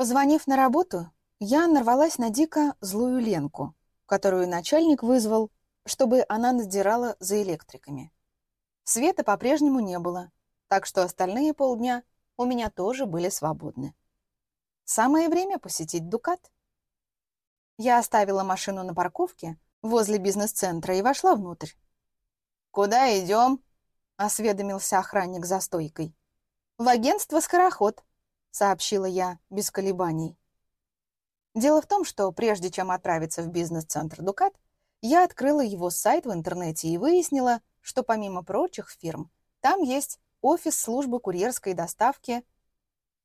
Позвонив на работу, я нарвалась на дико злую Ленку, которую начальник вызвал, чтобы она надзирала за электриками. Света по-прежнему не было, так что остальные полдня у меня тоже были свободны. Самое время посетить Дукат. Я оставила машину на парковке возле бизнес-центра и вошла внутрь. «Куда идем?» — осведомился охранник за стойкой. «В агентство «Скороход», — сообщила я без колебаний. Дело в том, что прежде чем отправиться в бизнес-центр «Дукат», я открыла его сайт в интернете и выяснила, что помимо прочих фирм, там есть офис службы курьерской доставки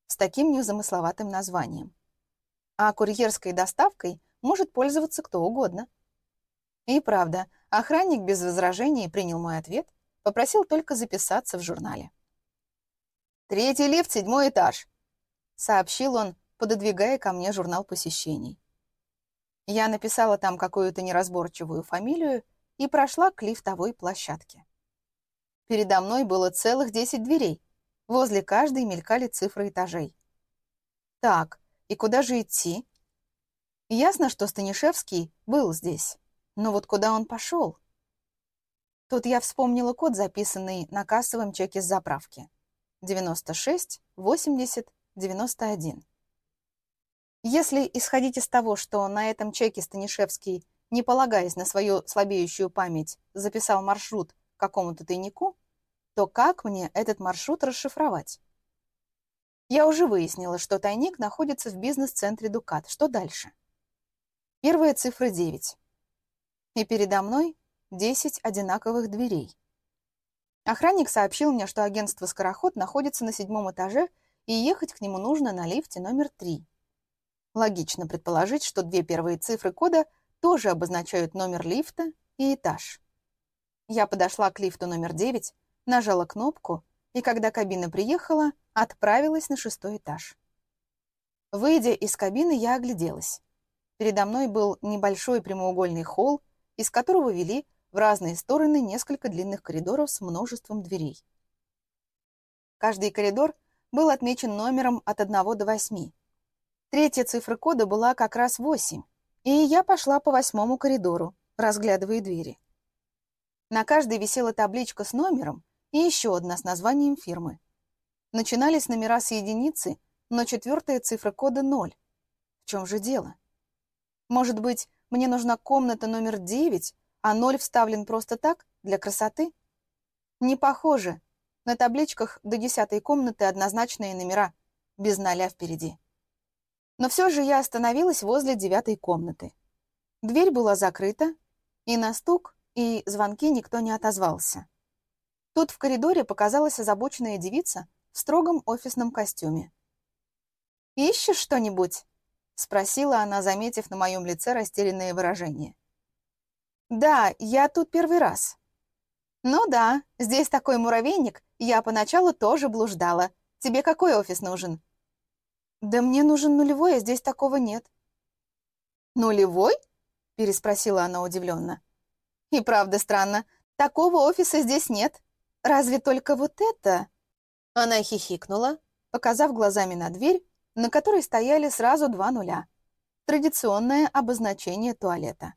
с таким незамысловатым названием. А курьерской доставкой может пользоваться кто угодно. И правда, охранник без возражений принял мой ответ, попросил только записаться в журнале. «Третий лифт, седьмой этаж», — сообщил он, пододвигая ко мне журнал посещений. Я написала там какую-то неразборчивую фамилию и прошла к лифтовой площадке. Передо мной было целых десять дверей. Возле каждой мелькали цифры этажей. Так, и куда же идти? Ясно, что Станишевский был здесь. Но вот куда он пошел? Тут я вспомнила код, записанный на кассовом чеке с заправки. 96, 80, 91. Если исходить из того, что на этом чеке Станишевский, не полагаясь на свою слабеющую память, записал маршрут какому-то тайнику, то как мне этот маршрут расшифровать? Я уже выяснила, что тайник находится в бизнес-центре «Дукат». Что дальше? Первая цифра 9. И передо мной 10 одинаковых дверей. Охранник сообщил мне, что агентство «Скороход» находится на седьмом этаже, и ехать к нему нужно на лифте номер 3. Логично предположить, что две первые цифры кода тоже обозначают номер лифта и этаж. Я подошла к лифту номер 9, нажала кнопку, и когда кабина приехала, отправилась на шестой этаж. Выйдя из кабины, я огляделась. Передо мной был небольшой прямоугольный холл, из которого вели в разные стороны несколько длинных коридоров с множеством дверей. Каждый коридор был отмечен номером от 1 до 8. Третья цифра кода была как раз 8, и я пошла по восьмому коридору, разглядывая двери. На каждой висела табличка с номером и еще одна с названием фирмы. Начинались номера с единицы, но четвертая цифра кода — ноль. В чем же дело? Может быть, мне нужна комната номер девять, а ноль вставлен просто так, для красоты? Не похоже. На табличках до десятой комнаты однозначные номера, без ноля впереди. Но все же я остановилась возле девятой комнаты. Дверь была закрыта, и на стук и звонки никто не отозвался. Тут в коридоре показалась озабоченная девица в строгом офисном костюме. «Ищешь что-нибудь?» — спросила она, заметив на моем лице растерянное выражение. «Да, я тут первый раз». «Ну да, здесь такой муравейник, я поначалу тоже блуждала. Тебе какой офис нужен?» «Да мне нужен нулевой, а здесь такого нет». «Нулевой?» — переспросила она удивленно. И правда странно. Такого офиса здесь нет. Разве только вот это?» Она хихикнула, показав глазами на дверь, на которой стояли сразу два нуля. Традиционное обозначение туалета.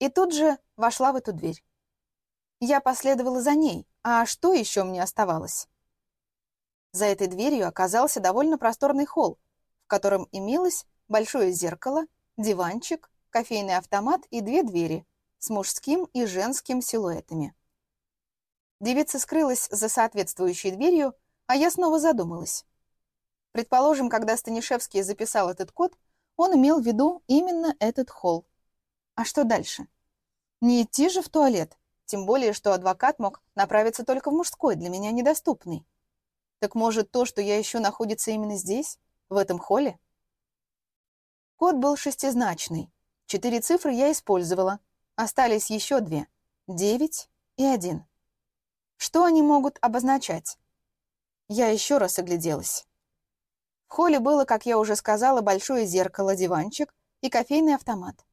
И тут же вошла в эту дверь. Я последовала за ней, а что еще мне оставалось? За этой дверью оказался довольно просторный холл, в котором имелось большое зеркало, диванчик, кофейный автомат и две двери, с мужским и женским силуэтами. Девица скрылась за соответствующей дверью, а я снова задумалась. Предположим, когда Станишевский записал этот код, он имел в виду именно этот холл. А что дальше? Не идти же в туалет, тем более, что адвокат мог направиться только в мужской, для меня недоступный. Так может, то, что я ищу, находится именно здесь, в этом холле? Код был шестизначный. Четыре цифры я использовала, Остались еще две — девять и один. Что они могут обозначать? Я еще раз огляделась. В холле было, как я уже сказала, большое зеркало, диванчик и кофейный автомат.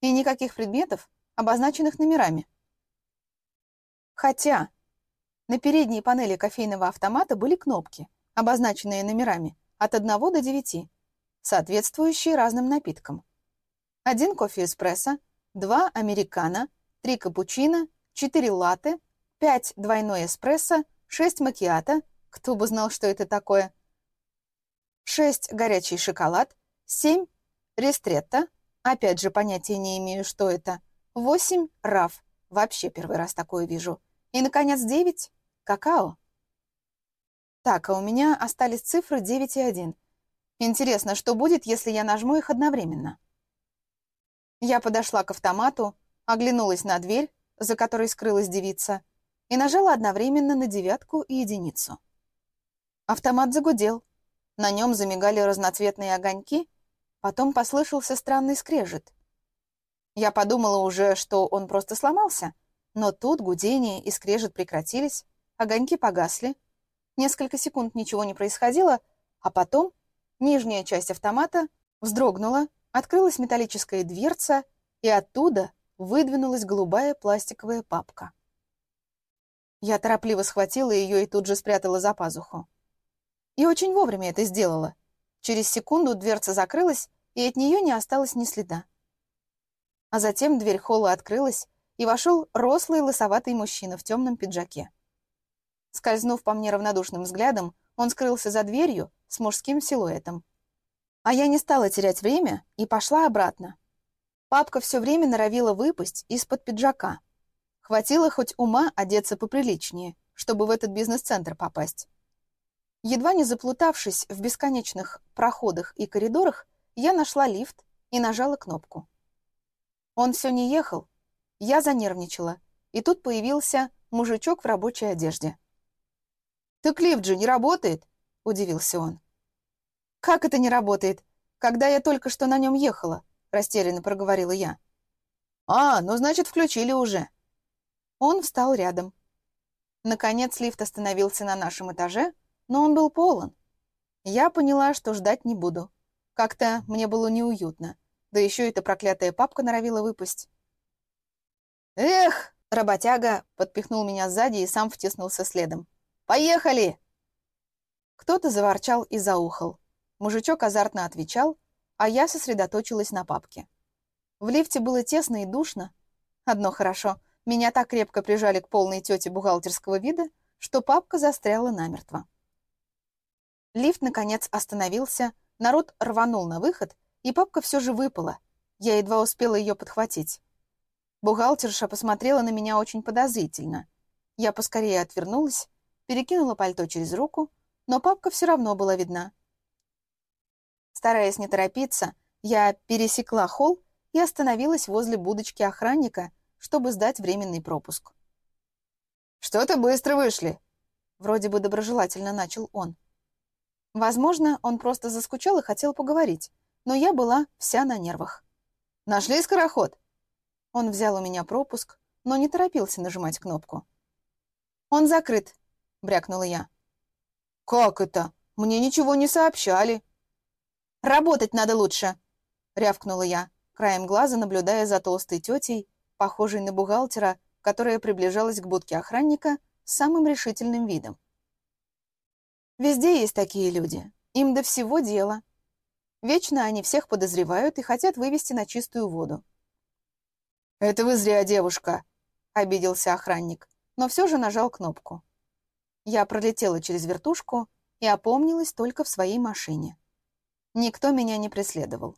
И никаких предметов, обозначенных номерами. Хотя на передней панели кофейного автомата были кнопки, обозначенные номерами от 1 до 9, соответствующие разным напиткам. Один кофе эспрессо, два американо, три капучино, четыре латте, пять двойной эспрессо, шесть макиато, кто бы знал, что это такое, шесть горячий шоколад, семь ристретто, опять же понятия не имею, что это, восемь раф, вообще первый раз такое вижу, и, наконец, девять какао. Так, а у меня остались цифры 9 и 1. Интересно, что будет, если я нажму их одновременно? Я подошла к автомату, оглянулась на дверь, за которой скрылась девица, и нажала одновременно на девятку и единицу. Автомат загудел. На нем замигали разноцветные огоньки, потом послышался странный скрежет. Я подумала уже, что он просто сломался, но тут гудение и скрежет прекратились, огоньки погасли, Несколько секунд ничего не происходило, а потом нижняя часть автомата вздрогнула, открылась металлическая дверца, и оттуда выдвинулась голубая пластиковая папка. Я торопливо схватила ее и тут же спрятала за пазуху. И очень вовремя это сделала. Через секунду дверца закрылась, и от нее не осталось ни следа. А затем дверь холла открылась, и вошел рослый лысоватый мужчина в темном пиджаке. Скользнув по мне равнодушным взглядом, он скрылся за дверью с мужским силуэтом. А я не стала терять время и пошла обратно. Папка все время норовила выпасть из-под пиджака. Хватило хоть ума одеться поприличнее, чтобы в этот бизнес-центр попасть. Едва не заплутавшись в бесконечных проходах и коридорах, я нашла лифт и нажала кнопку. Он все не ехал. Я занервничала, и тут появился мужичок в рабочей одежде. «Так лифт же не работает?» — удивился он. «Как это не работает? Когда я только что на нем ехала?» — растерянно проговорила я. «А, ну, значит, включили уже». Он встал рядом. Наконец лифт остановился на нашем этаже, но он был полон. Я поняла, что ждать не буду. Как-то мне было неуютно. Да еще эта проклятая папка норовила выпасть. «Эх!» — работяга подпихнул меня сзади и сам втиснулся следом. Поехали!» Кто-то заворчал и заухал. Мужичок азартно отвечал, а я сосредоточилась на папке. В лифте было тесно и душно. Одно хорошо, меня так крепко прижали к полной тете бухгалтерского вида, что папка застряла намертво. Лифт, наконец, остановился, народ рванул на выход, и папка все же выпала. Я едва успела ее подхватить. Бухгалтерша посмотрела на меня очень подозрительно. Я поскорее отвернулась перекинула пальто через руку, но папка все равно была видна. Стараясь не торопиться, я пересекла холл и остановилась возле будочки охранника, чтобы сдать временный пропуск. «Что-то быстро вышли!» Вроде бы доброжелательно начал он. Возможно, он просто заскучал и хотел поговорить, но я была вся на нервах. «Нашли скороход?» Он взял у меня пропуск, но не торопился нажимать кнопку. «Он закрыт», — брякнула я. «Как это? Мне ничего не сообщали». «Работать надо лучше», — рявкнула я, краем глаза наблюдая за толстой тетей, похожей на бухгалтера, которая приближалась к будке охранника с самым решительным видом. Везде есть такие люди. Им до всего дела. Вечно они всех подозревают и хотят вывести на чистую воду. «Это вы зря, девушка», — обиделся охранник, но все же нажал кнопку. Я пролетела через вертушку и опомнилась только в своей машине. Никто меня не преследовал.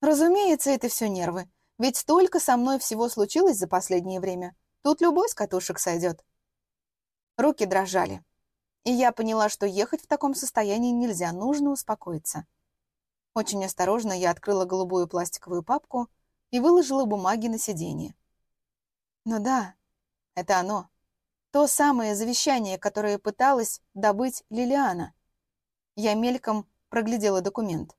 Разумеется, это все нервы, ведь столько со мной всего случилось за последнее время. Тут любой с катушек сойдет. Руки дрожали. И я поняла, что ехать в таком состоянии нельзя, нужно успокоиться. Очень осторожно я открыла голубую пластиковую папку и выложила бумаги на сиденье. Ну да, это оно. То самое завещание, которое пыталась добыть Лилиана. Я мельком проглядела документ.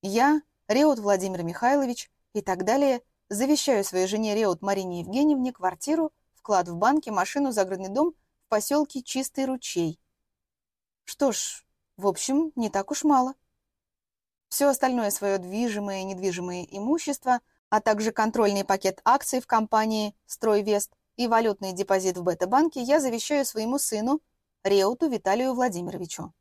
Я, Реут Владимир Михайлович и так далее, завещаю своей жене Реут Марине Евгеньевне квартиру, вклад в банке, машину, загородный дом в поселке Чистый ручей. Что ж, в общем, не так уж мало. Все остальное свое движимое и недвижимое имущество, а также контрольный пакет акций в компании «Стройвест» и валютный депозит в Бета-банке я завещаю своему сыну, Реуту Виталию Владимировичу.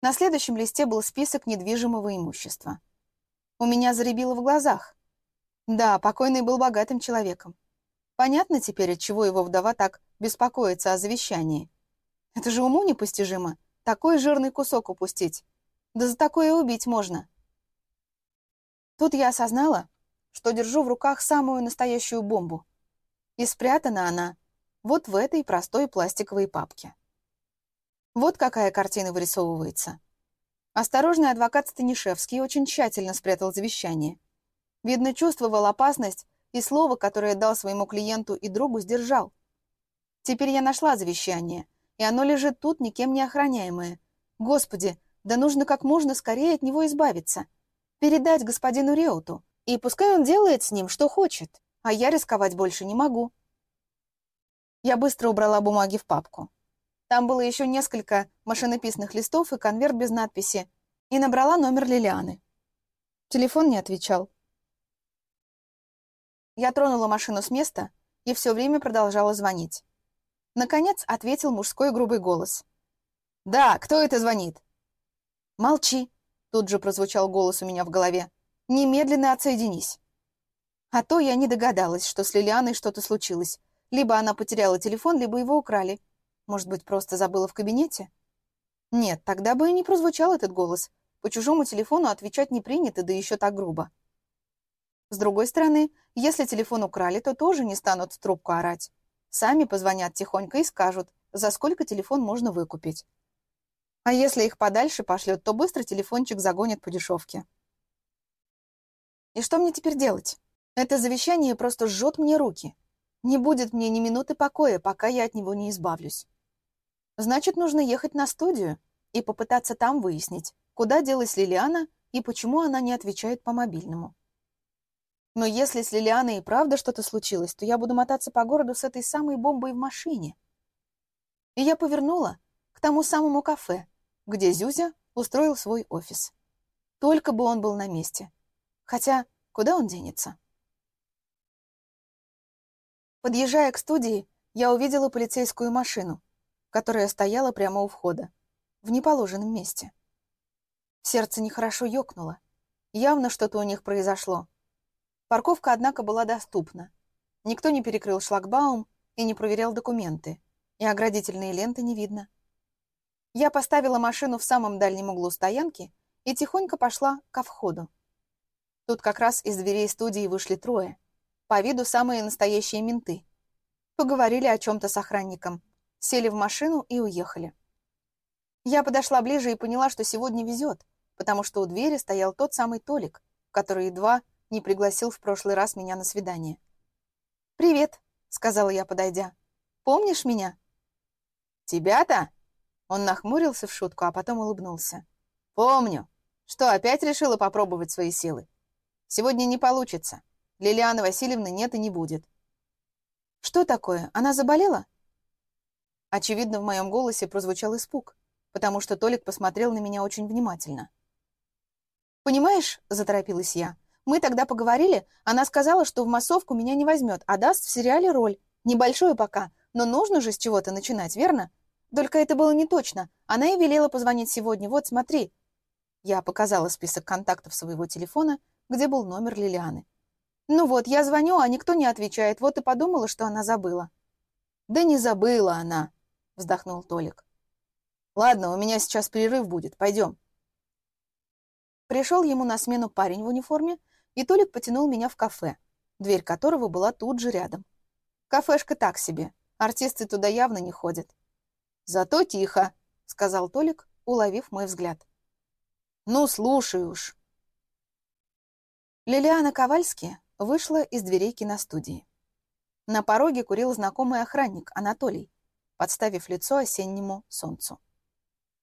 На следующем листе был список недвижимого имущества. У меня заребило в глазах. Да, покойный был богатым человеком. Понятно теперь, отчего его вдова так беспокоится о завещании. Это же уму непостижимо. Такой жирный кусок упустить. Да за такое убить можно. Тут я осознала, что держу в руках самую настоящую бомбу. И спрятана она вот в этой простой пластиковой папке. Вот какая картина вырисовывается. Осторожный адвокат Станишевский очень тщательно спрятал завещание. Видно, чувствовал опасность, и слово, которое дал своему клиенту и другу, сдержал. Теперь я нашла завещание, и оно лежит тут, никем не охраняемое. Господи, да нужно как можно скорее от него избавиться. Передать господину Реуту. И пускай он делает с ним, что хочет. А я рисковать больше не могу. Я быстро убрала бумаги в папку. Там было еще несколько машинописных листов и конверт без надписи. И набрала номер Лилианы. Телефон не отвечал. Я тронула машину с места и все время продолжала звонить. Наконец ответил мужской грубый голос. «Да, кто это звонит?» «Молчи», — тут же прозвучал голос у меня в голове. «Немедленно отсоединись». А то я не догадалась, что с Лилианой что-то случилось. Либо она потеряла телефон, либо его украли. Может быть, просто забыла в кабинете? Нет, тогда бы и не прозвучал этот голос. По чужому телефону отвечать не принято, да еще так грубо. С другой стороны, если телефон украли, то тоже не станут в трубку орать. Сами позвонят тихонько и скажут, за сколько телефон можно выкупить. А если их подальше пошлют, то быстро телефончик загонят по дешевке. И что мне теперь делать? Это завещание просто жжет мне руки. Не будет мне ни минуты покоя, пока я от него не избавлюсь. Значит, нужно ехать на студию и попытаться там выяснить, куда делась Лилиана и почему она не отвечает по мобильному. Но если с Лилианой и правда что-то случилось, то я буду мотаться по городу с этой самой бомбой в машине. И я повернула к тому самому кафе, где Зюзя устроил свой офис. Только бы он был на месте. Хотя, куда он денется? Подъезжая к студии, я увидела полицейскую машину, которая стояла прямо у входа, в неположенном месте. Сердце нехорошо ёкнуло. Явно что-то у них произошло. Парковка, однако, была доступна. Никто не перекрыл шлагбаум и не проверял документы, и оградительные ленты не видно. Я поставила машину в самом дальнем углу стоянки и тихонько пошла ко входу. Тут как раз из дверей студии вышли трое. По виду самые настоящие менты. Поговорили о чем-то с охранником, сели в машину и уехали. Я подошла ближе и поняла, что сегодня везет, потому что у двери стоял тот самый Толик, который едва не пригласил в прошлый раз меня на свидание. «Привет», — сказала я, подойдя. «Помнишь меня?» «Тебя-то?» Он нахмурился в шутку, а потом улыбнулся. «Помню. Что, опять решила попробовать свои силы? Сегодня не получится. Лилианы Васильевны нет и не будет». «Что такое? Она заболела?» Очевидно, в моем голосе прозвучал испуг, потому что Толик посмотрел на меня очень внимательно. «Понимаешь», — заторопилась я, — «мы тогда поговорили, она сказала, что в массовку меня не возьмет, а даст в сериале роль. Небольшую пока, но нужно же с чего-то начинать, верно? Только это было не точно. Она и велела позвонить сегодня. Вот, смотри». Я показала список контактов своего телефона, где был номер Лилианы. «Ну вот, я звоню, а никто не отвечает. Вот и подумала, что она забыла». «Да не забыла она», — вздохнул Толик. «Ладно, у меня сейчас перерыв будет. Пойдем». Пришел ему на смену парень в униформе, и Толик потянул меня в кафе, дверь которого была тут же рядом. Кафешка так себе. Артисты туда явно не ходят. «Зато тихо», — сказал Толик, уловив мой взгляд. «Ну, слушай уж». Лилиана Ковальски вышла из дверей киностудии. На пороге курил знакомый охранник Анатолий, подставив лицо осеннему солнцу.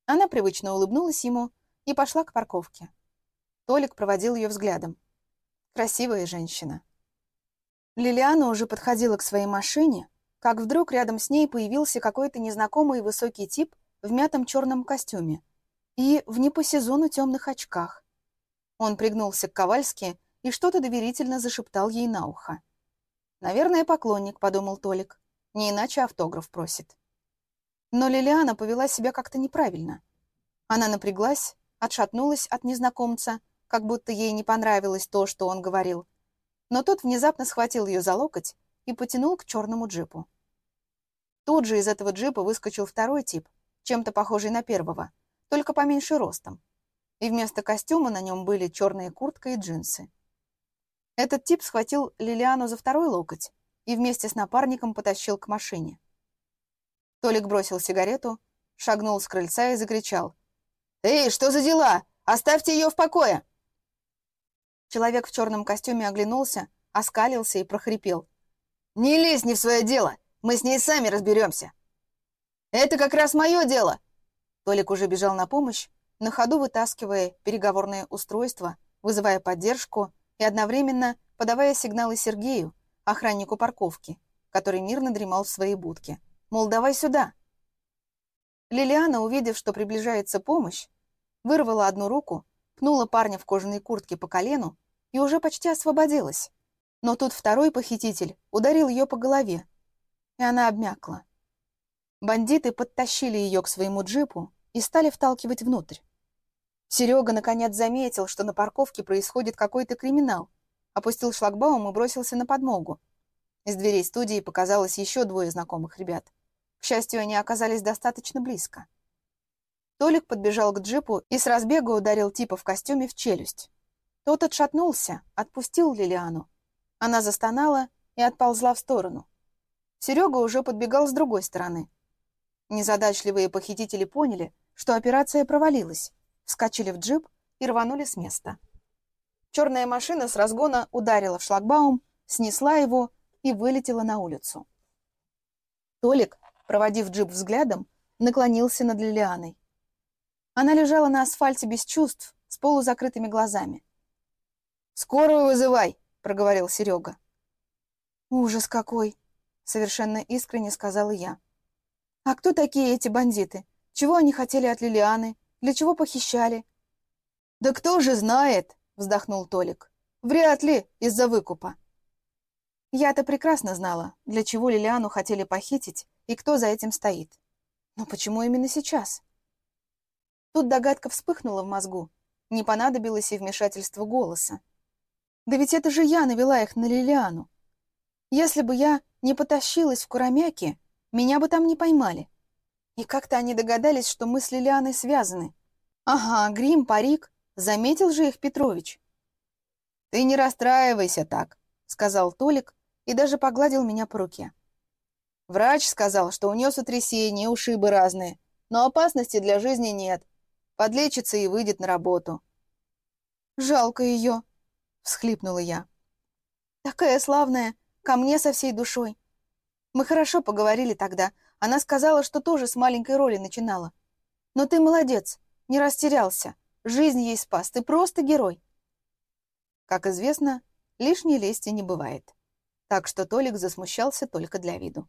Она привычно улыбнулась ему и пошла к парковке. Толик проводил ее взглядом. Красивая женщина. Лилиана уже подходила к своей машине, как вдруг рядом с ней появился какой-то незнакомый высокий тип в мятом черном костюме и в не по сезону темных очках. Он пригнулся к Ковальски и что-то доверительно зашептал ей на ухо. «Наверное, поклонник», — подумал Толик. «Не иначе автограф просит». Но Лилиана повела себя как-то неправильно. Она напряглась, отшатнулась от незнакомца, как будто ей не понравилось то, что он говорил. Но тот внезапно схватил ее за локоть и потянул к черному джипу. Тут же из этого джипа выскочил второй тип, чем-то похожий на первого, только поменьше ростом. И вместо костюма на нем были черная куртка и джинсы. Этот тип схватил Лилиану за второй локоть и вместе с напарником потащил к машине. Толик бросил сигарету, шагнул с крыльца и закричал. «Эй, что за дела? Оставьте ее в покое!» Человек в черном костюме оглянулся, оскалился и прохрипел. «Не лезь не в свое дело! Мы с ней сами разберемся!» «Это как раз мое дело!» Толик уже бежал на помощь, на ходу вытаскивая переговорное устройство, вызывая поддержку и одновременно подавая сигналы Сергею, охраннику парковки, который мирно дремал в своей будке. Мол, давай сюда. Лилиана, увидев, что приближается помощь, вырвала одну руку, пнула парня в кожаной куртке по колену и уже почти освободилась. Но тут второй похититель ударил ее по голове, и она обмякла. Бандиты подтащили ее к своему джипу и стали вталкивать внутрь. Серега наконец заметил, что на парковке происходит какой-то криминал, опустил шлагбаум и бросился на подмогу. Из дверей студии показалось еще двое знакомых ребят. К счастью, они оказались достаточно близко. Толик подбежал к джипу и с разбега ударил типа в костюме в челюсть. Тот отшатнулся, отпустил Лилиану. Она застонала и отползла в сторону. Серега уже подбегал с другой стороны. Незадачливые похитители поняли, что операция провалилась, вскочили в джип и рванули с места. Черная машина с разгона ударила в шлагбаум, снесла его и вылетела на улицу. Толик, проводив джип взглядом, наклонился над Лилианой. Она лежала на асфальте без чувств, с полузакрытыми глазами. «Скорую вызывай!» — проговорил Серега. «Ужас какой!» — совершенно искренне сказала я. «А кто такие эти бандиты? Чего они хотели от Лилианы? Для чего похищали?» «Да кто же знает!» вздохнул Толик. Вряд ли из-за выкупа. Я-то прекрасно знала, для чего Лилиану хотели похитить и кто за этим стоит. Но почему именно сейчас? Тут догадка вспыхнула в мозгу. Не понадобилось и вмешательство голоса. Да ведь это же я навела их на Лилиану. Если бы я не потащилась в Курамяки, меня бы там не поймали. И как-то они догадались, что мы с Лилианой связаны. Ага, грим, парик, Заметил же их Петрович. «Ты не расстраивайся так», — сказал Толик и даже погладил меня по руке. Врач сказал, что у нее сотрясение, ушибы разные, но опасности для жизни нет. Подлечится и выйдет на работу. «Жалко ее», — всхлипнула я. «Такая славная, ко мне со всей душой. Мы хорошо поговорили тогда. Она сказала, что тоже с маленькой роли начинала. Но ты молодец, не растерялся. Жизнь ей спас, ты просто герой. Как известно, лишней лести не бывает. Так что Толик засмущался только для виду.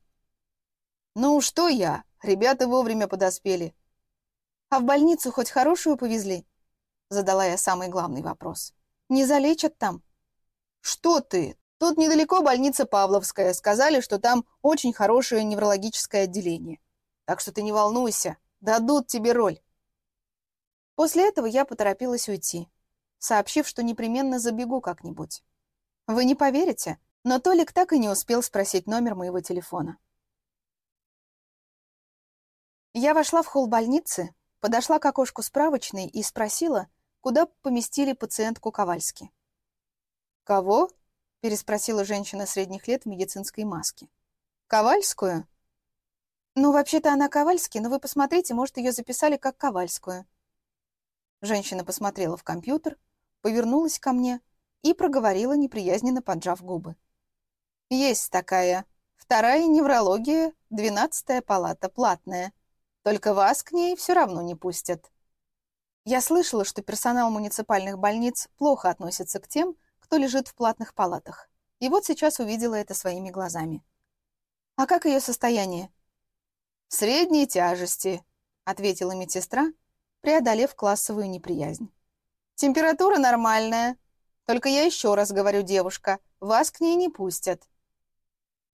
«Ну, что я? Ребята вовремя подоспели». «А в больницу хоть хорошую повезли?» Задала я самый главный вопрос. «Не залечат там?» «Что ты? Тут недалеко больница Павловская. Сказали, что там очень хорошее неврологическое отделение. Так что ты не волнуйся, дадут тебе роль. После этого я поторопилась уйти, сообщив, что непременно забегу как-нибудь. Вы не поверите, но Толик так и не успел спросить номер моего телефона. Я вошла в холл больницы, подошла к окошку справочной и спросила, куда поместили пациентку Ковальски. «Кого?» — переспросила женщина средних лет в медицинской маске. «Ковальскую?» «Ну, вообще-то она Ковальски, но вы посмотрите, может, ее записали как Ковальскую», Женщина посмотрела в компьютер, повернулась ко мне и проговорила, неприязненно поджав губы. «Есть такая. Вторая неврология, двенадцатая палата, платная. Только вас к ней все равно не пустят». Я слышала, что персонал муниципальных больниц плохо относится к тем, кто лежит в платных палатах. И вот сейчас увидела это своими глазами. «А как ее состояние?» «Средней тяжести», — ответила медсестра, преодолев классовую неприязнь. «Температура нормальная. Только я еще раз говорю, девушка, вас к ней не пустят».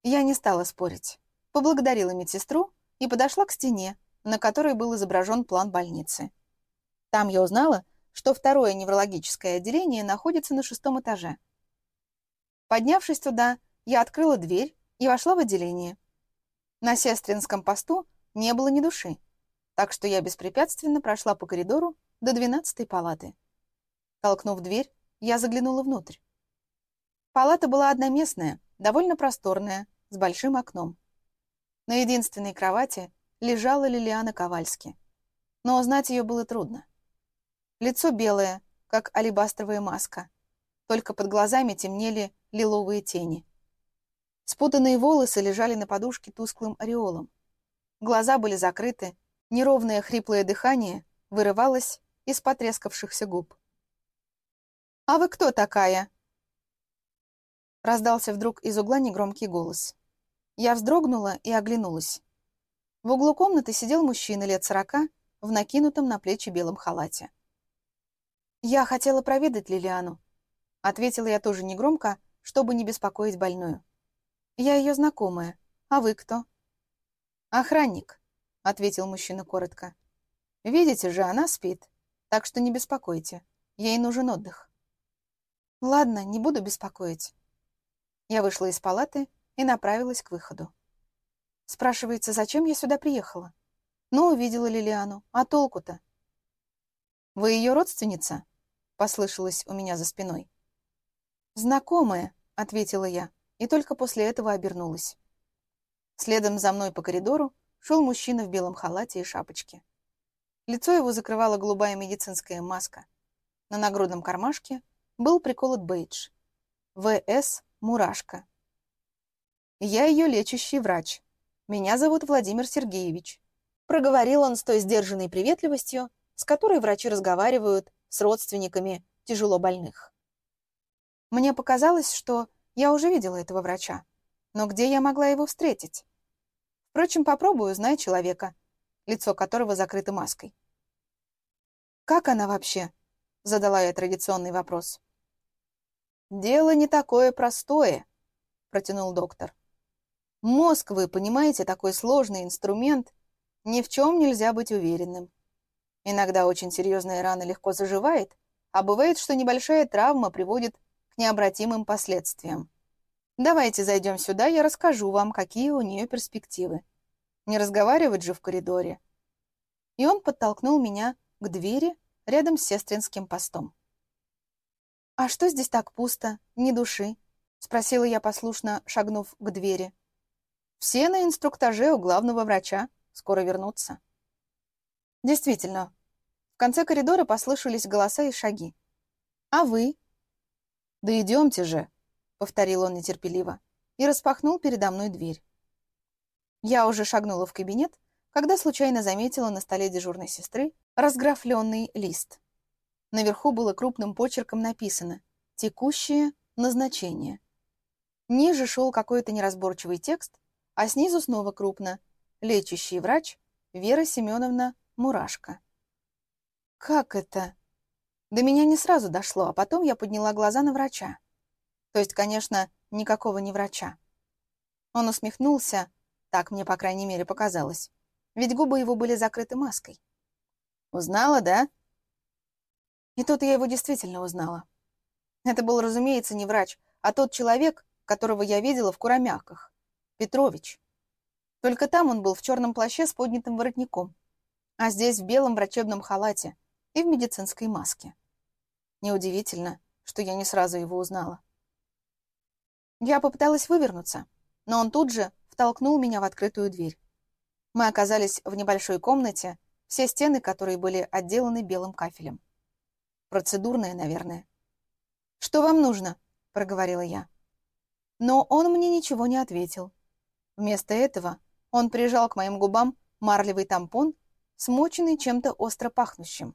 Я не стала спорить. Поблагодарила медсестру и подошла к стене, на которой был изображен план больницы. Там я узнала, что второе неврологическое отделение находится на шестом этаже. Поднявшись туда, я открыла дверь и вошла в отделение. На сестринском посту не было ни души, так что я беспрепятственно прошла по коридору до двенадцатой палаты. Толкнув дверь, я заглянула внутрь. Палата была одноместная, довольно просторная, с большим окном. На единственной кровати лежала Лилиана Ковальски. Но узнать ее было трудно. Лицо белое, как алебастровая маска. Только под глазами темнели лиловые тени. Спутанные волосы лежали на подушке тусклым ореолом. Глаза были закрыты, неровное хриплое дыхание вырывалось из потрескавшихся губ. «А вы кто такая?» Раздался вдруг из угла негромкий голос. Я вздрогнула и оглянулась. В углу комнаты сидел мужчина лет сорока в накинутом на плечи белом халате. «Я хотела проведать Лилиану», — ответила я тоже негромко, чтобы не беспокоить больную. «Я ее знакомая. А вы кто?» «Охранник», — ответил мужчина коротко. «Видите же, она спит, так что не беспокойте. Ей нужен отдых». «Ладно, не буду беспокоить». Я вышла из палаты и направилась к выходу. Спрашивается, зачем я сюда приехала? Ну, увидела Лилиану. А толку-то? «Вы ее родственница?» — послышалось у меня за спиной. «Знакомая», — ответила я, и только после этого обернулась. Следом за мной по коридору шел мужчина в белом халате и шапочке. Лицо его закрывала голубая медицинская маска. На нагрудном кармашке был приколот бейдж. «ВС Мурашка». «Я ее лечащий врач. Меня зовут Владимир Сергеевич», — проговорил он с той сдержанной приветливостью, с которой врачи разговаривают с родственниками тяжело больных. Мне показалось, что я уже видела этого врача, но где я могла его встретить? Впрочем, попробую узнать человека, лицо которого закрыто маской. «Как она вообще?» — задала я традиционный вопрос. «Дело не такое простое», — протянул доктор. «Мозг, вы понимаете, такой сложный инструмент, ни в чем нельзя быть уверенным. Иногда очень серьезная рана легко заживает, а бывает, что небольшая травма приводит к необратимым последствиям. Давайте зайдем сюда, я расскажу вам, какие у нее перспективы. Не разговаривать же в коридоре. И он подтолкнул меня к двери рядом с сестринским постом. «А что здесь так пусто? Ни души?» — спросила я послушно, шагнув к двери. «Все на инструктаже у главного врача. Скоро вернутся». Действительно, в конце коридора послышались голоса и шаги. «А вы?» «Да идемте же», — повторил он нетерпеливо и распахнул передо мной дверь. Я уже шагнула в кабинет, когда случайно заметила на столе дежурной сестры разграфленный лист. Наверху было крупным почерком написано «Текущее назначение». Ниже шел какой-то неразборчивый текст, а снизу снова крупно «Лечащий врач Вера Семеновна Мурашка». «Как это?» До меня не сразу дошло, а потом я подняла глаза на врача. То есть, конечно, никакого не врача. Он усмехнулся, так мне, по крайней мере, показалось, ведь губы его были закрыты маской. «Узнала, да?» И тут я его действительно узнала. Это был, разумеется, не врач, а тот человек, которого я видела в Куромяках. Петрович. Только там он был в черном плаще с поднятым воротником, а здесь в белом врачебном халате и в медицинской маске. Неудивительно, что я не сразу его узнала. Я попыталась вывернуться, но он тут же втолкнул меня в открытую дверь. Мы оказались в небольшой комнате, все стены которой были отделаны белым кафелем. Процедурная, наверное. «Что вам нужно?» — проговорила я. Но он мне ничего не ответил. Вместо этого он прижал к моим губам марлевый тампон, смоченный чем-то остро пахнущим.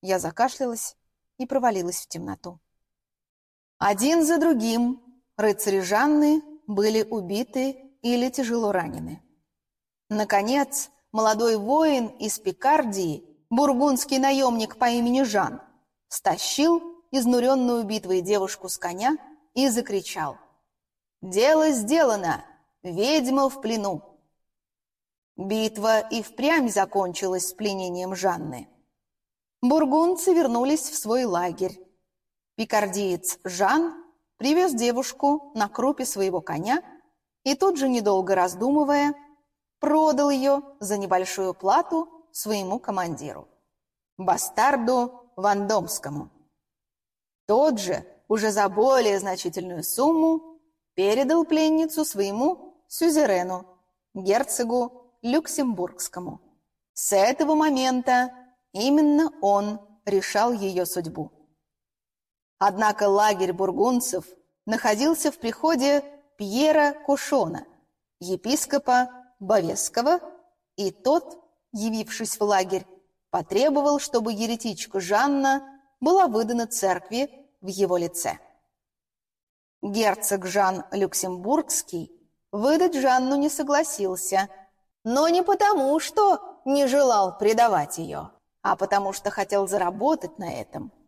Я закашлялась и провалилась в темноту. Один за другим рыцари Жанны были убиты или тяжело ранены. Наконец, молодой воин из Пикардии, бургундский наемник по имени Жан, стащил изнуренную битвой девушку с коня и закричал. «Дело сделано! Ведьма в плену!» Битва и впрямь закончилась с пленением Жанны. бургунцы вернулись в свой лагерь. Пикардиец Жан привез девушку на крупе своего коня и тут же, недолго раздумывая, продал ее за небольшую плату своему командиру, бастарду Вандомскому. Тот же, уже за более значительную сумму, передал пленницу своему сюзерену, герцогу Люксембургскому. С этого момента именно он решал ее судьбу. Однако лагерь бургунцев находился в приходе Пьера Кушона, епископа Бавесского, и тот, явившись в лагерь, потребовал, чтобы еретичка Жанна была выдана церкви в его лице. Герцог Жан Люксембургский выдать Жанну не согласился, но не потому, что не желал предавать ее, а потому что хотел заработать на этом –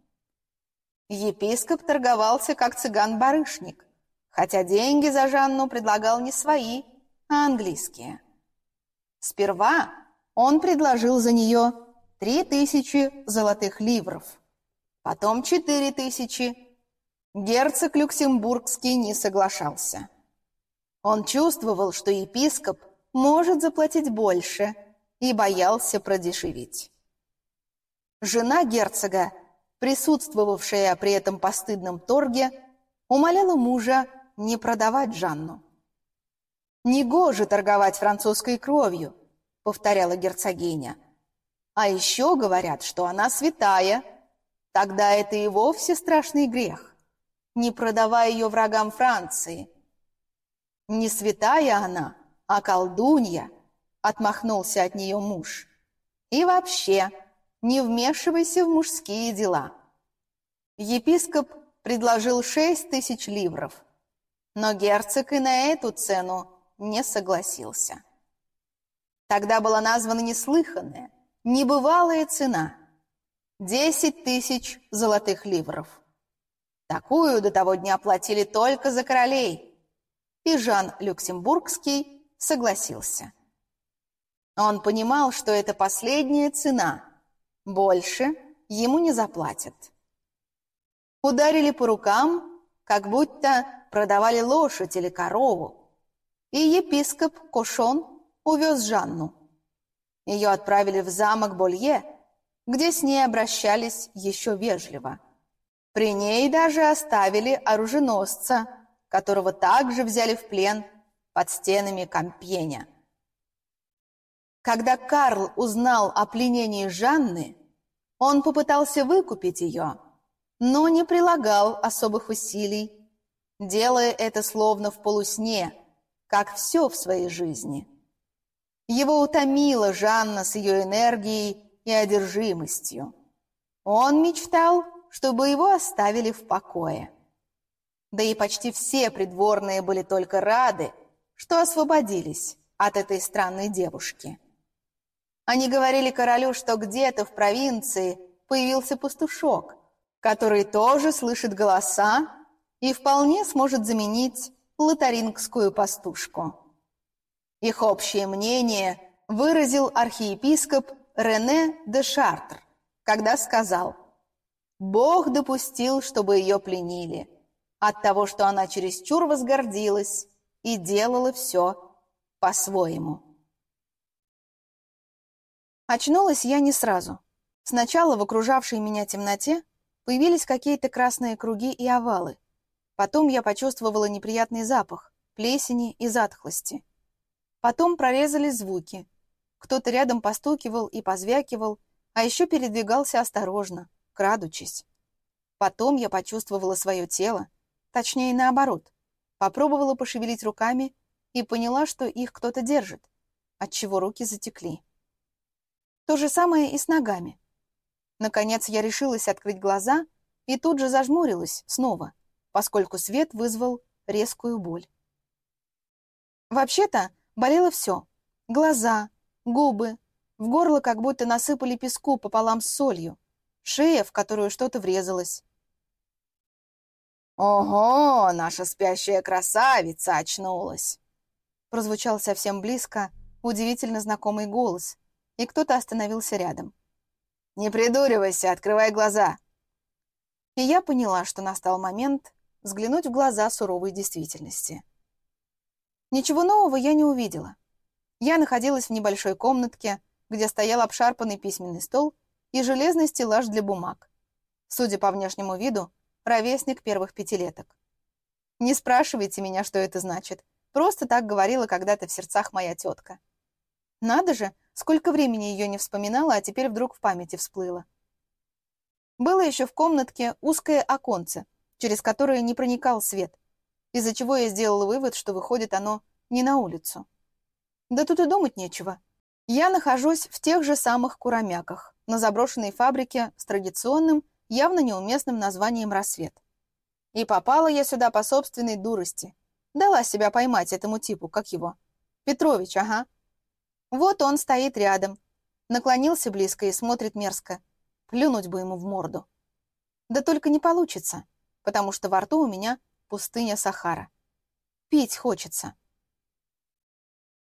Епископ торговался как цыган-барышник, хотя деньги за Жанну предлагал не свои, а английские. Сперва он предложил за нее три тысячи золотых ливров, потом четыре тысячи. Герцог Люксембургский не соглашался. Он чувствовал, что епископ может заплатить больше и боялся продешевить. Жена герцога присутствовавшая при этом постыдном торге, умоляла мужа не продавать Жанну. «Негоже торговать французской кровью», — повторяла герцогиня. «А еще говорят, что она святая. Тогда это и вовсе страшный грех. Не продавай ее врагам Франции». «Не святая она, а колдунья», — отмахнулся от нее муж. «И вообще, не вмешивайся в мужские дела. Епископ предложил шесть тысяч ливров, но герцог и на эту цену не согласился. Тогда была названа неслыханная, небывалая цена – десять тысяч золотых ливров. Такую до того дня платили только за королей, и Жан Люксембургский согласился. Он понимал, что это последняя цена – больше ему не заплатят. Ударили по рукам, как будто продавали лошадь или корову. И епископ Кошон увез Жанну. Ее отправили в замок Болье, где с ней обращались еще вежливо. При ней даже оставили оруженосца, которого также взяли в плен под стенами Кампьеня. Когда Карл узнал о пленении Жанны, он попытался выкупить ее, но не прилагал особых усилий, делая это словно в полусне, как все в своей жизни. Его утомила Жанна с ее энергией и одержимостью. Он мечтал, чтобы его оставили в покое. Да и почти все придворные были только рады, что освободились от этой странной девушки. Они говорили королю, что где-то в провинции появился пастушок, который тоже слышит голоса и вполне сможет заменить лотарингскую пастушку. Их общее мнение выразил архиепископ Рене де Шартр, когда сказал «Бог допустил, чтобы ее пленили, от того, что она чересчур возгордилась и делала все по-своему». Очнулась я не сразу. Сначала в окружавшей меня темноте появились какие-то красные круги и овалы. Потом я почувствовала неприятный запах, плесени и затхлости. Потом прорезались звуки. Кто-то рядом постукивал и позвякивал, а еще передвигался осторожно, крадучись. Потом я почувствовала свое тело, точнее наоборот. Попробовала пошевелить руками и поняла, что их кто-то держит, отчего руки затекли. То же самое и с ногами. Наконец я решилась открыть глаза и тут же зажмурилась снова, поскольку свет вызвал резкую боль. Вообще-то болело все. Глаза, губы, в горло как будто насыпали песку пополам с солью, шея, в которую что-то врезалось. «Ого, наша спящая красавица очнулась!» Прозвучал совсем близко удивительно знакомый голос, и кто-то остановился рядом. «Не придуривайся, открывай глаза!» И я поняла, что настал момент взглянуть в глаза суровой действительности. Ничего нового я не увидела. Я находилась в небольшой комнатке, где стоял обшарпанный письменный стол и железный стеллаж для бумаг. Судя по внешнему виду, ровесник первых пятилеток. Не спрашивайте меня, что это значит. Просто так говорила когда-то в сердцах моя тетка. Надо же, сколько времени ее не вспоминала, а теперь вдруг в памяти всплыло. Было еще в комнатке узкое оконце, через которое не проникал свет, из-за чего я сделала вывод, что выходит оно не на улицу. Да тут и думать нечего. Я нахожусь в тех же самых куромяках, на заброшенной фабрике с традиционным, явно неуместным названием «Рассвет». И попала я сюда по собственной дурости. Дала себя поймать этому типу, как его. Петрович, ага. Вот он стоит рядом. Наклонился близко и смотрит мерзко. Плюнуть бы ему в морду. Да только не получится, потому что во рту у меня пустыня Сахара. Пить хочется.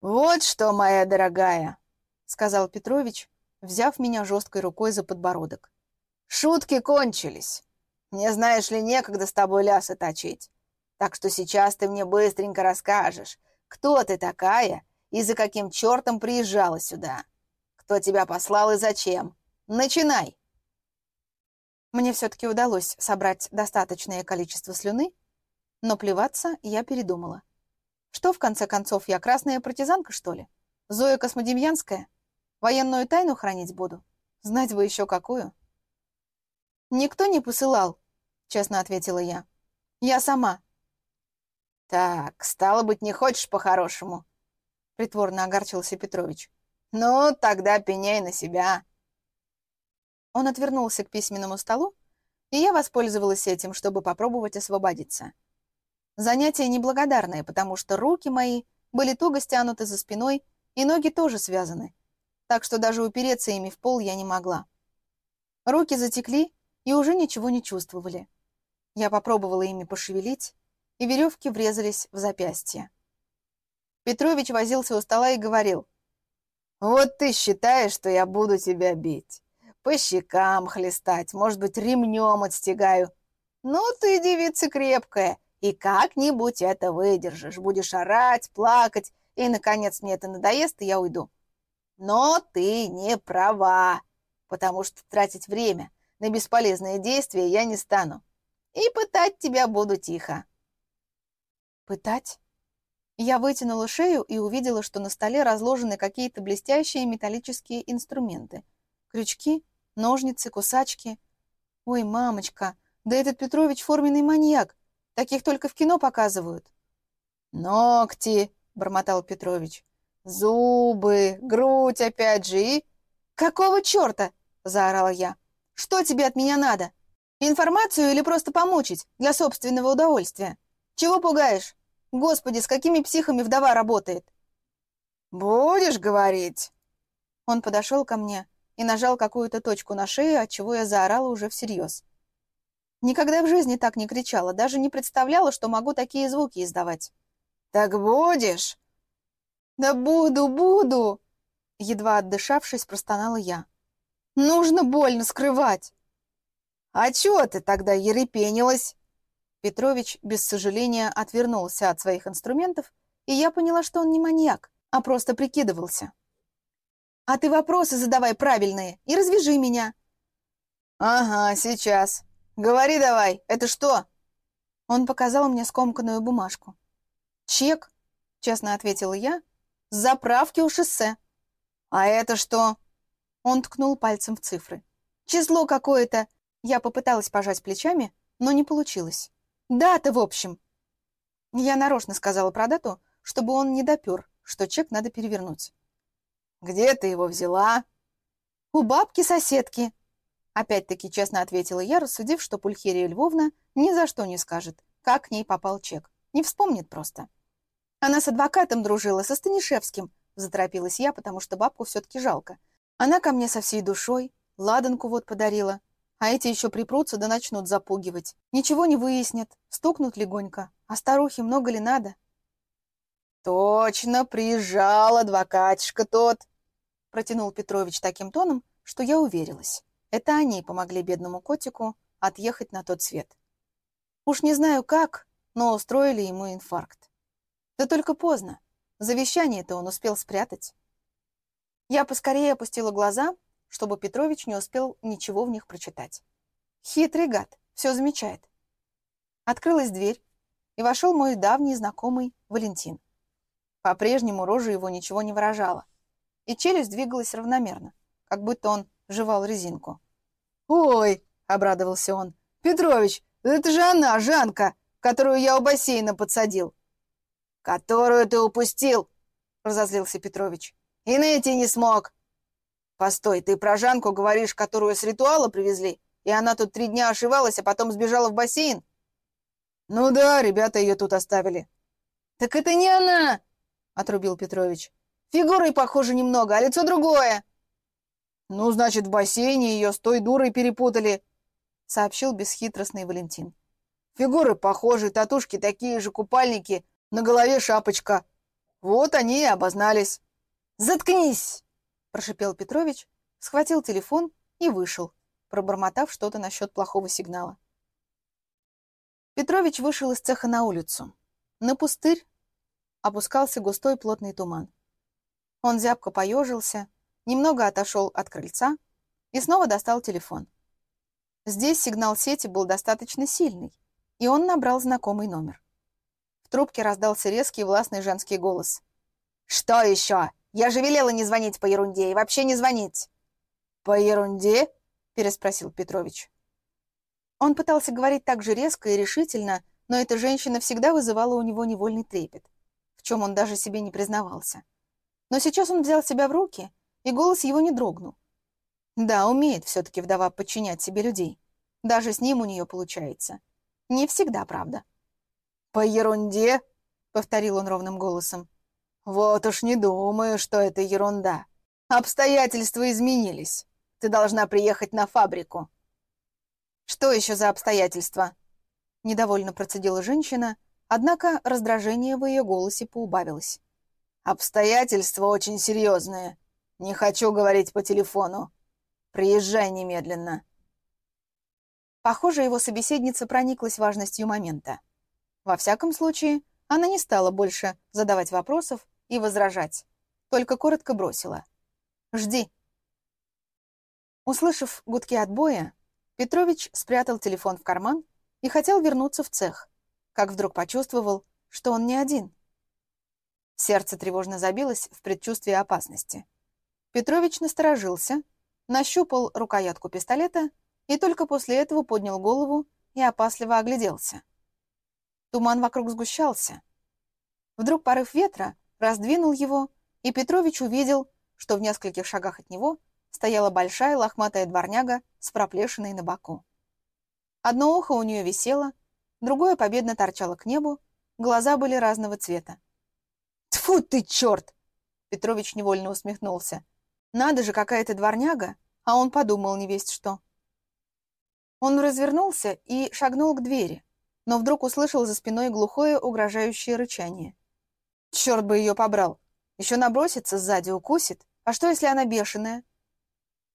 «Вот что, моя дорогая!» — сказал Петрович, взяв меня жесткой рукой за подбородок. «Шутки кончились. Мне, знаешь ли, некогда с тобой лясы точить. Так что сейчас ты мне быстренько расскажешь, кто ты такая и за каким чертом приезжала сюда. Кто тебя послал и зачем. Начинай!» Мне все-таки удалось собрать достаточное количество слюны, но плеваться я передумала. Что, в конце концов, я красная партизанка, что ли? Зоя Космодемьянская? Военную тайну хранить буду? Знать бы еще какую. «Никто не посылал», — честно ответила я. «Я сама». «Так, стало быть, не хочешь по-хорошему?» — притворно огорчился Петрович. «Ну, тогда пеняй на себя». Он отвернулся к письменному столу, и я воспользовалась этим, чтобы попробовать освободиться. Занятие неблагодарное, потому что руки мои были туго стянуты за спиной, и ноги тоже связаны, так что даже упереться ими в пол я не могла. Руки затекли, и уже ничего не чувствовали. Я попробовала ими пошевелить, и веревки врезались в запястье. Петрович возился у стола и говорил. «Вот ты считаешь, что я буду тебя бить. По щекам хлестать, может быть, ремнем отстегаю. Ну, ты девица крепкая, и как-нибудь это выдержишь. Будешь орать, плакать, и, наконец, мне это надоест, и я уйду. Но ты не права, потому что тратить время на бесполезные действия я не стану. И пытать тебя буду тихо. Пытать? Я вытянула шею и увидела, что на столе разложены какие-то блестящие металлические инструменты. Крючки, ножницы, кусачки. Ой, мамочка, да этот Петрович форменный маньяк. Таких только в кино показывают. «Ногти!» — бормотал Петрович. «Зубы, грудь опять же и...» «Какого черта?» — заорала я. Что тебе от меня надо? Информацию или просто помучить для собственного удовольствия? Чего пугаешь? Господи, с какими психами вдова работает? Будешь говорить? Он подошел ко мне и нажал какую-то точку на шее, от чего я заорала уже всерьез. Никогда в жизни так не кричала, даже не представляла, что могу такие звуки издавать. «Так будешь?» «Да буду, буду!» Едва отдышавшись, простонала я. Нужно больно скрывать. А чего ты тогда ерепенилась? Петрович без сожаления отвернулся от своих инструментов, и я поняла, что он не маньяк, а просто прикидывался. «А ты вопросы задавай правильные и развяжи меня». «Ага, сейчас. Говори давай, это что?» Он показал мне скомканную бумажку. «Чек», — честно ответила я, — «с заправки у шоссе». «А это что?» Он ткнул пальцем в цифры. «Число какое-то!» Я попыталась пожать плечами, но не получилось. «Дата, в общем!» Я нарочно сказала про дату, чтобы он не допер, что чек надо перевернуть. «Где ты его взяла?» «У бабки-соседки!» Опять-таки честно ответила я, рассудив, что Пульхерия Львовна ни за что не скажет, как к ней попал чек. Не вспомнит просто. Она с адвокатом дружила, со Станишевским, заторопилась я, потому что бабку все-таки жалко. Она ко мне со всей душой, ладанку вот подарила, а эти еще припрутся да начнут запугивать. Ничего не выяснят, стукнут легонько, а старухе много ли надо? «Точно, приезжал адвокатишка тот», — протянул Петрович таким тоном, что я уверилась. Это они помогли бедному котику отъехать на тот свет. Уж не знаю как, но устроили ему инфаркт. Да только поздно. Завещание-то он успел спрятать. Я поскорее опустила глаза, чтобы Петрович не успел ничего в них прочитать. Хитрый гад, все замечает. Открылась дверь, и вошел мой давний знакомый Валентин. По-прежнему рожа его ничего не выражала, и челюсть двигалась равномерно, как будто он жевал резинку. «Ой!» — обрадовался он. «Петрович, это же она, Жанка, которую я у бассейна подсадил!» «Которую ты упустил!» — разозлился Петрович. «И найти не смог!» «Постой, ты про Жанку говоришь, которую с ритуала привезли, и она тут три дня ошивалась, а потом сбежала в бассейн?» «Ну да, ребята ее тут оставили». «Так это не она!» — отрубил Петрович. «Фигурой похоже немного, а лицо другое». «Ну, значит, в бассейне ее с той дурой перепутали», — сообщил бесхитростный Валентин. «Фигуры похожи, татушки такие же, купальники, на голове шапочка. Вот они и обознались». «Заткнись!» — прошипел Петрович, схватил телефон и вышел, пробормотав что-то насчет плохого сигнала. Петрович вышел из цеха на улицу. На пустырь опускался густой плотный туман. Он зябко поежился, немного отошел от крыльца и снова достал телефон. Здесь сигнал сети был достаточно сильный, и он набрал знакомый номер. В трубке раздался резкий властный женский голос. «Что еще? Я же велела не звонить по ерунде и вообще не звонить!» «По ерунде?» — переспросил Петрович. Он пытался говорить так же резко и решительно, но эта женщина всегда вызывала у него невольный трепет, в чем он даже себе не признавался. Но сейчас он взял себя в руки, и голос его не дрогнул. Да, умеет все-таки вдова подчинять себе людей. Даже с ним у нее получается. Не всегда, правда. «По ерунде», — повторил он ровным голосом. «Вот уж не думаю, что это ерунда. Обстоятельства изменились. Ты должна приехать на фабрику. «Что еще за обстоятельства?» Недовольно процедила женщина, однако раздражение в ее голосе поубавилось. «Обстоятельства очень серьезные. Не хочу говорить по телефону. Приезжай немедленно». Похоже, его собеседница прониклась важностью момента. Во всяком случае, она не стала больше задавать вопросов и возражать, только коротко бросила. «Жди». Услышав гудки отбоя, Петрович спрятал телефон в карман и хотел вернуться в цех, как вдруг почувствовал, что он не один. Сердце тревожно забилось в предчувствии опасности. Петрович насторожился, нащупал рукоятку пистолета и только после этого поднял голову и опасливо огляделся. Туман вокруг сгущался. Вдруг порыв ветра раздвинул его, и Петрович увидел, что в нескольких шагах от него стояла большая лохматая дворняга с проплешиной на боку. Одно ухо у нее висело, другое победно торчало к небу, глаза были разного цвета. «Тьфу ты, черт!» Петрович невольно усмехнулся. «Надо же, какая-то дворняга!» А он подумал не весть что. Он развернулся и шагнул к двери, но вдруг услышал за спиной глухое угрожающее рычание. «Черт бы ее побрал! Еще набросится сзади, укусит. А что, если она бешеная?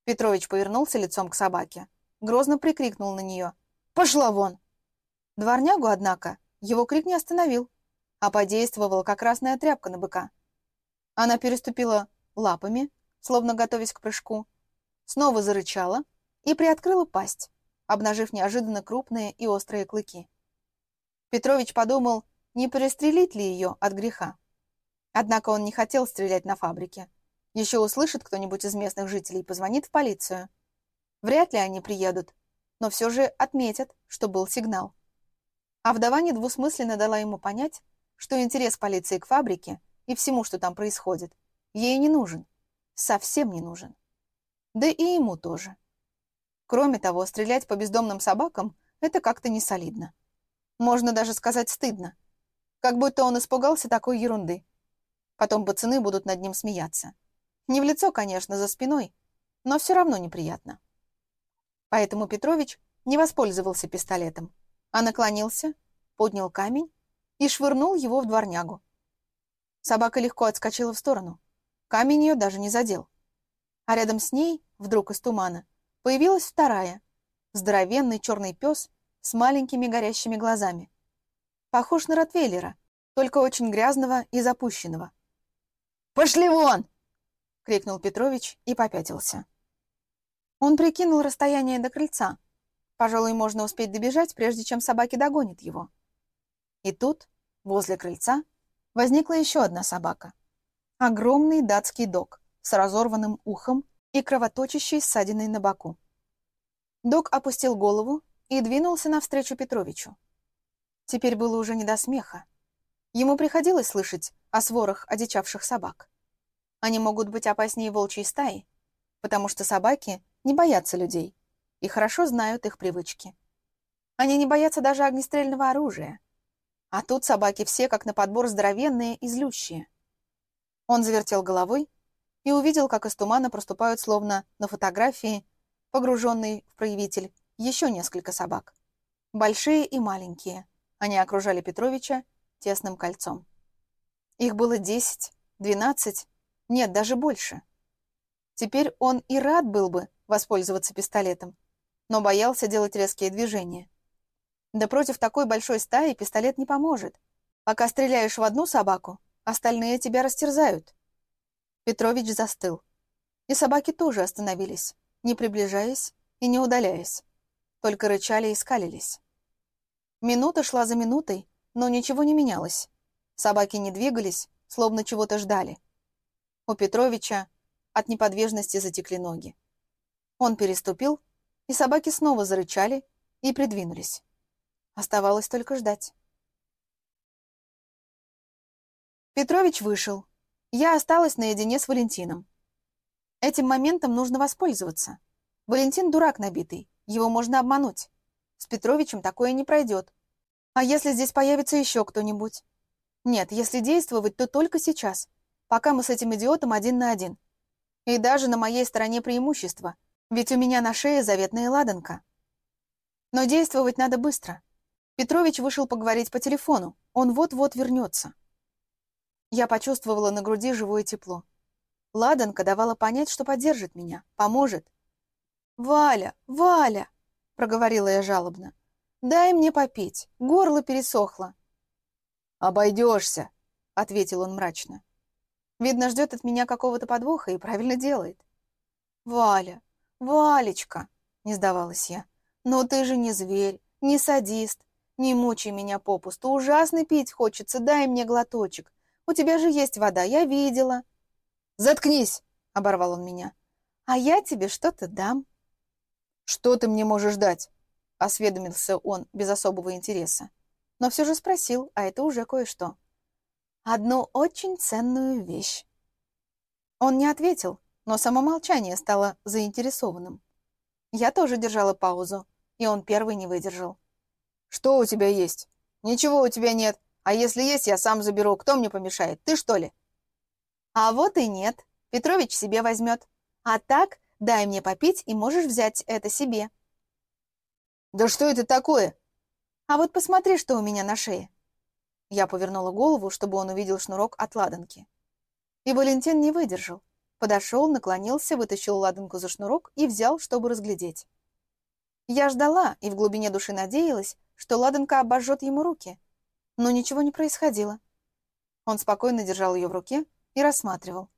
Петрович повернулся лицом к собаке. Грозно прикрикнул на нее. «Пошла вон!» Дворнягу, однако, его крик не остановил, а подействовала как красная тряпка на быка. Она переступила лапами, словно готовясь к прыжку, снова зарычала и приоткрыла пасть, обнажив неожиданно крупные и острые клыки. Петрович подумал, не перестрелить ли ее от греха. Однако он не хотел стрелять на фабрике. Еще услышит кто-нибудь из местных жителей и позвонит в полицию. Вряд ли они приедут, но все же отметят, что был сигнал. А вдова недвусмысленно дала ему понять, что интерес полиции к фабрике и всему, что там происходит, ей не нужен. Совсем не нужен. Да и ему тоже. Кроме того, стрелять по бездомным собакам – это как-то не солидно. Можно даже сказать стыдно. Как будто он испугался такой ерунды. Потом пацаны будут над ним смеяться. Не в лицо, конечно, за спиной, но все равно неприятно. Поэтому Петрович не воспользовался пистолетом, а наклонился, поднял камень и швырнул его в дворнягу. Собака легко отскочила в сторону. Камень ее даже не задел. А рядом с ней, вдруг из тумана, появилась вторая, здоровенный черный пес с маленькими горящими глазами. Похож на Ротвейлера, только очень грязного и запущенного. «Пошли вон!» — крикнул Петрович и попятился. Он прикинул расстояние до крыльца. Пожалуй, можно успеть добежать, прежде чем собаки догонят его. И тут, возле крыльца, возникла еще одна собака. Огромный датский дог с разорванным ухом и кровоточащей ссадиной на боку. Дог опустил голову и двинулся навстречу Петровичу. Теперь было уже не до смеха. Ему приходилось слышать о сворах одичавших собак. Они могут быть опаснее волчьей стаи, потому что собаки не боятся людей и хорошо знают их привычки. Они не боятся даже огнестрельного оружия. А тут собаки все, как на подбор, здоровенные и злющие. Он завертел головой и увидел, как из тумана проступают, словно на фотографии, погруженный в проявитель, еще несколько собак. Большие и маленькие. Они окружали Петровича тесным кольцом. Их было десять, двенадцать, нет, даже больше. Теперь он и рад был бы воспользоваться пистолетом, но боялся делать резкие движения. Да против такой большой стаи пистолет не поможет. Пока стреляешь в одну собаку, остальные тебя растерзают. Петрович застыл. И собаки тоже остановились, не приближаясь и не удаляясь. Только рычали и скалились. Минута шла за минутой, но ничего не менялось. Собаки не двигались, словно чего-то ждали. У Петровича от неподвижности затекли ноги. Он переступил, и собаки снова зарычали и придвинулись. Оставалось только ждать. Петрович вышел. Я осталась наедине с Валентином. Этим моментом нужно воспользоваться. Валентин дурак набитый, его можно обмануть. С Петровичем такое не пройдет. А если здесь появится еще кто-нибудь? Нет, если действовать, то только сейчас, пока мы с этим идиотом один на один. И даже на моей стороне преимущество, ведь у меня на шее заветная ладанка. Но действовать надо быстро. Петрович вышел поговорить по телефону. Он вот-вот вернется. Я почувствовала на груди живое тепло. Ладанка давала понять, что поддержит меня, поможет. «Валя, Валя!» — проговорила я жалобно. «Дай мне попить, горло пересохло». «Обойдешься», — ответил он мрачно. Видно, ждет от меня какого-то подвоха и правильно делает. «Валя, Валечка!» — не сдавалась я. «Но ты же не зверь, не садист. Не мучай меня попусту, ужасно пить хочется, дай мне глоточек. У тебя же есть вода, я видела». «Заткнись!» — оборвал он меня. «А я тебе что-то дам». «Что ты мне можешь дать?» — осведомился он без особого интереса. Но все же спросил, а это уже кое-что. «Одну очень ценную вещь». Он не ответил, но само молчание стало заинтересованным. Я тоже держала паузу, и он первый не выдержал. «Что у тебя есть? Ничего у тебя нет. А если есть, я сам заберу. Кто мне помешает? Ты, что ли?» «А вот и нет. Петрович себе возьмет. А так, дай мне попить, и можешь взять это себе». «Да что это такое?» «А вот посмотри, что у меня на шее». Я повернула голову, чтобы он увидел шнурок от ладанки. И Валентин не выдержал. Подошел, наклонился, вытащил ладанку за шнурок и взял, чтобы разглядеть. Я ждала и в глубине души надеялась, что ладанка обожжет ему руки, но ничего не происходило. Он спокойно держал ее в руке и рассматривал,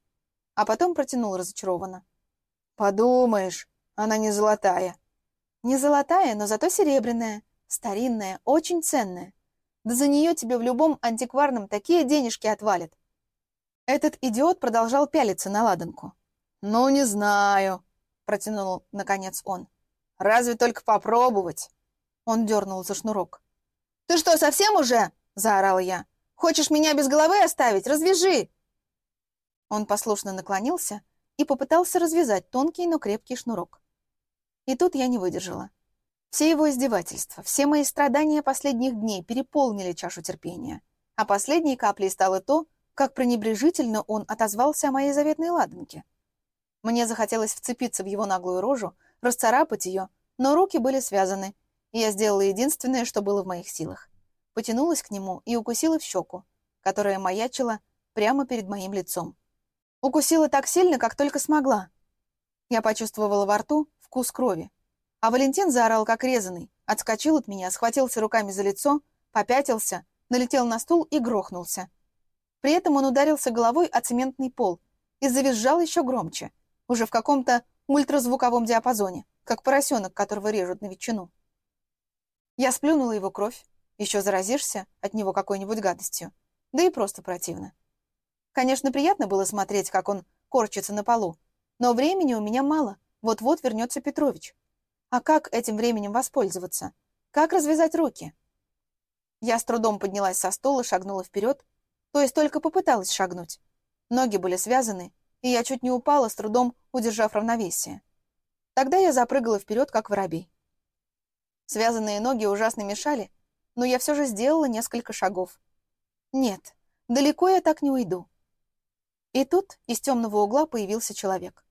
а потом протянул разочарованно. «Подумаешь, она не золотая». «Не золотая, но зато серебряная, старинная, очень ценная. Да за нее тебе в любом антикварном такие денежки отвалят». Этот идиот продолжал пялиться на ладанку. «Ну, не знаю», — протянул, наконец, он. «Разве только попробовать?» Он дернул за шнурок. «Ты что, совсем уже?» — заорала я. «Хочешь меня без головы оставить? Развяжи!» Он послушно наклонился и попытался развязать тонкий, но крепкий шнурок. И тут я не выдержала. Все его издевательства, все мои страдания последних дней переполнили чашу терпения. А последней каплей стало то, как пренебрежительно он отозвался о моей заветной ладанке. Мне захотелось вцепиться в его наглую рожу, расцарапать ее, но руки были связаны, и я сделала единственное, что было в моих силах потянулась к нему и укусила в щеку, которая маячила прямо перед моим лицом. Укусила так сильно, как только смогла. Я почувствовала во рту вкус крови. А Валентин заорал, как резанный, отскочил от меня, схватился руками за лицо, попятился, налетел на стул и грохнулся. При этом он ударился головой о цементный пол и завизжал еще громче, уже в каком-то ультразвуковом диапазоне, как поросенок, которого режут на ветчину. Я сплюнула его кровь, еще заразишься от него какой-нибудь гадостью, да и просто противно. Конечно, приятно было смотреть, как он корчится на полу, но времени у меня мало, вот-вот вернется Петрович. А как этим временем воспользоваться? Как развязать руки? Я с трудом поднялась со стула, шагнула вперед, то есть только попыталась шагнуть. Ноги были связаны, и я чуть не упала, с трудом удержав равновесие. Тогда я запрыгала вперед, как воробей. Связанные ноги ужасно мешали, но я все же сделала несколько шагов. Нет, далеко я так не уйду. И тут из темного угла появился человек.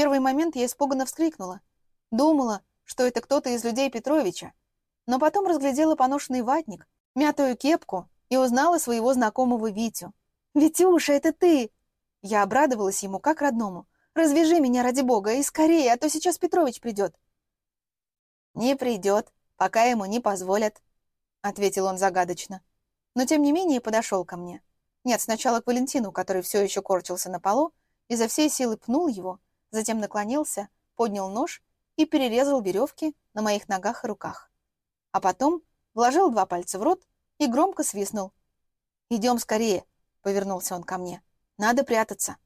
Первый момент я испуганно вскрикнула. Думала, что это кто-то из людей Петровича, но потом разглядела поношенный ватник, мятую кепку и узнала своего знакомого Витю. «Витюша, это ты!» Я обрадовалась ему как родному. «Развяжи меня, ради бога, и скорее, а то сейчас Петрович придет». «Не придет, пока ему не позволят», — ответил он загадочно. Но тем не менее подошел ко мне. Нет, сначала к Валентину, который все еще корчился на полу, и за всей силы пнул его, затем наклонился, поднял нож и перерезал веревки на моих ногах и руках. А потом вложил два пальца в рот и громко свистнул. «Идем скорее», — повернулся он ко мне. «Надо прятаться».